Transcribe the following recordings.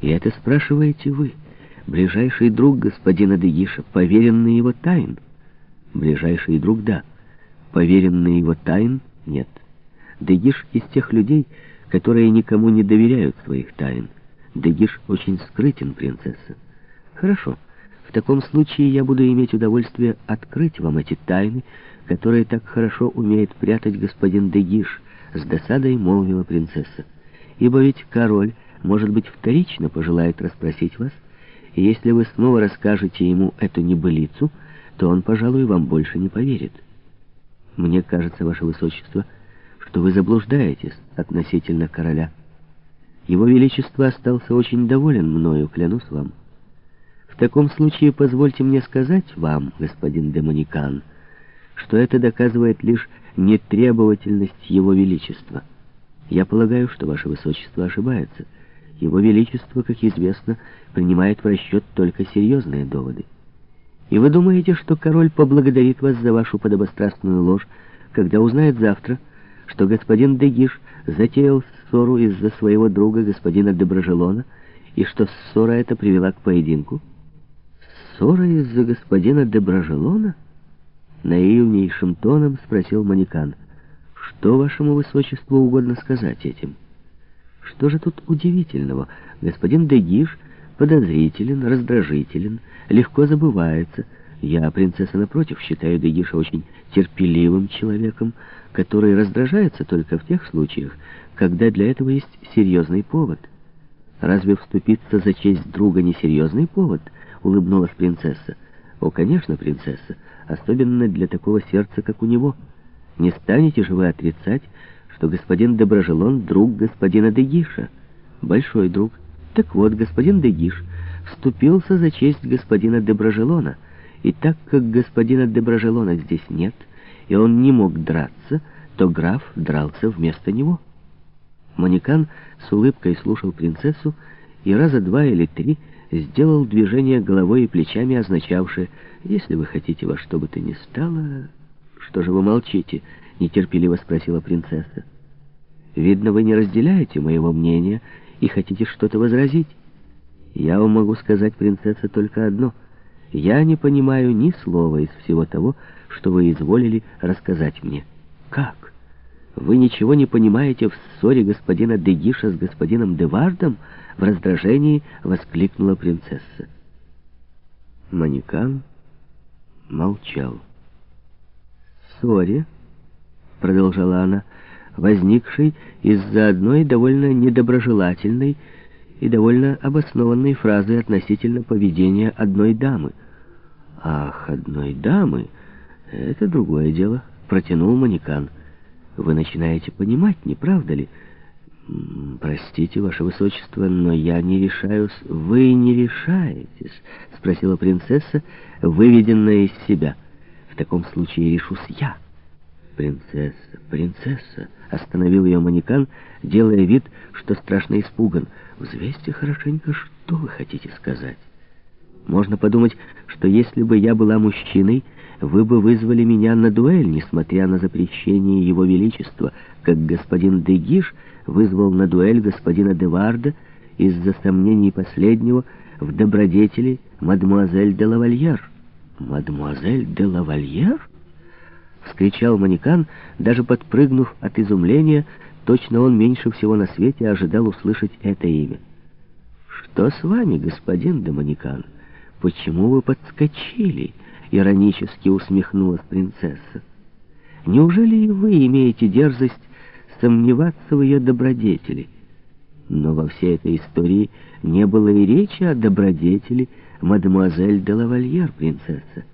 И это спрашиваете вы, ближайший друг господина Дегиша, поверенный его тайн. Ближайший друг, да. Поверенный его тайн, нет. Дегиш из тех людей, которые никому не доверяют своих тайн. Дегиш очень скрытен, принцесса. Хорошо. В таком случае я буду иметь удовольствие открыть вам эти тайны, которые так хорошо умеет прятать господин Дегиш, с досадой молвила принцесса. Ибо ведь король, может быть, вторично пожелает расспросить вас, и если вы снова расскажете ему эту небылицу, то он, пожалуй, вам больше не поверит. Мне кажется, ваше высочество, что вы заблуждаетесь относительно короля. Его Величество остался очень доволен мною, клянусь вам. В таком случае позвольте мне сказать вам, господин Демоникан, что это доказывает лишь нетребовательность Его Величества. Я полагаю, что Ваше Высочество ошибается. Его Величество, как известно, принимает в расчет только серьезные доводы. И вы думаете, что король поблагодарит вас за вашу подобострастную ложь, когда узнает завтра, что господин Дегиш затеял ссору из-за своего друга, господина Доброжелона, и что ссора эта привела к поединку? Ссора из-за господина Доброжелона? Наивнейшим тоном спросил Манекан. Что вашему высочеству угодно сказать этим? Что же тут удивительного? Господин Дегиш подозрителен, раздражителен, легко забывается. Я, принцесса, напротив, считаю Дегиша очень терпеливым человеком, который раздражается только в тех случаях, когда для этого есть серьезный повод. Разве вступиться за честь друга не серьезный повод? Улыбнулась принцесса. О, конечно, принцесса, особенно для такого сердца, как у него. Не станете же вы отрицать, что господин Доброжелон — друг господина Дегиша? Большой друг. Так вот, господин Дегиш вступился за честь господина Доброжелона, и так как господина Доброжелона здесь нет, и он не мог драться, то граф дрался вместо него. Манекан с улыбкой слушал принцессу и раза два или три сделал движение головой и плечами, означавшее «Если вы хотите во что бы то ни стало...» «Что же вы молчите?» — нетерпеливо спросила принцесса. «Видно, вы не разделяете моего мнения и хотите что-то возразить. Я вам могу сказать, принцесса, только одно. Я не понимаю ни слова из всего того, что вы изволили рассказать мне. Как? Вы ничего не понимаете в ссоре господина Дегиша с господином Девардом? В раздражении воскликнула принцесса. Манекан молчал. «Ссоре», — продолжала она, возникшей из-за одной довольно недоброжелательной и довольно обоснованной фразы относительно поведения одной дамы. «Ах, одной дамы!» «Это другое дело», — протянул Манекан. «Вы начинаете понимать, не правда ли?» «Простите, ваше высочество, но я не решаюсь...» «Вы не решаетесь?» — спросила принцесса, выведенная из себя. «В таком случае решусь я». «Принцесса, принцесса!» — остановил ее манекан, делая вид, что страшно испуган. «Взвесьте хорошенько, что вы хотите сказать. Можно подумать, что если бы я была мужчиной, вы бы вызвали меня на дуэль, несмотря на запрещение его величества, как господин Дегиш вызвал на дуэль господина Деварда из-за сомнений последнего в добродетели мадемуазель де лавальер. «Мадемуазель де лавальер?» — вскричал манекан, даже подпрыгнув от изумления, точно он меньше всего на свете ожидал услышать это имя. «Что с вами, господин де манекан? Почему вы подскочили?» — иронически усмехнулась принцесса. «Неужели вы имеете дерзость сомневаться в ее добродетели?» Но во всей этой истории не было и речи о добродетели мадемуазель де лавальер, принцесса.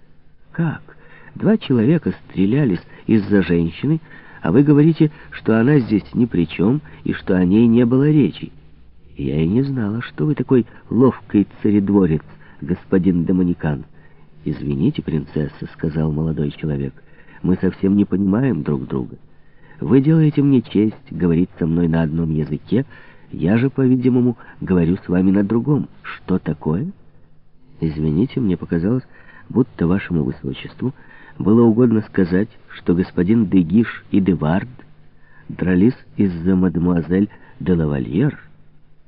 Как? Два человека стрелялись из-за женщины, а вы говорите, что она здесь ни при чем и что о ней не было речи. Я и не знала, что вы такой ловкий царедворец, господин Доминикан. «Извините, принцесса», — сказал молодой человек, — «мы совсем не понимаем друг друга. Вы делаете мне честь говорить со мной на одном языке, я же, по-видимому, говорю с вами на другом. Что такое?» «Извините, мне показалось, будто вашему высочеству было угодно сказать, что господин Дегиш и Девард дрались из-за мадемуазель де лавальер».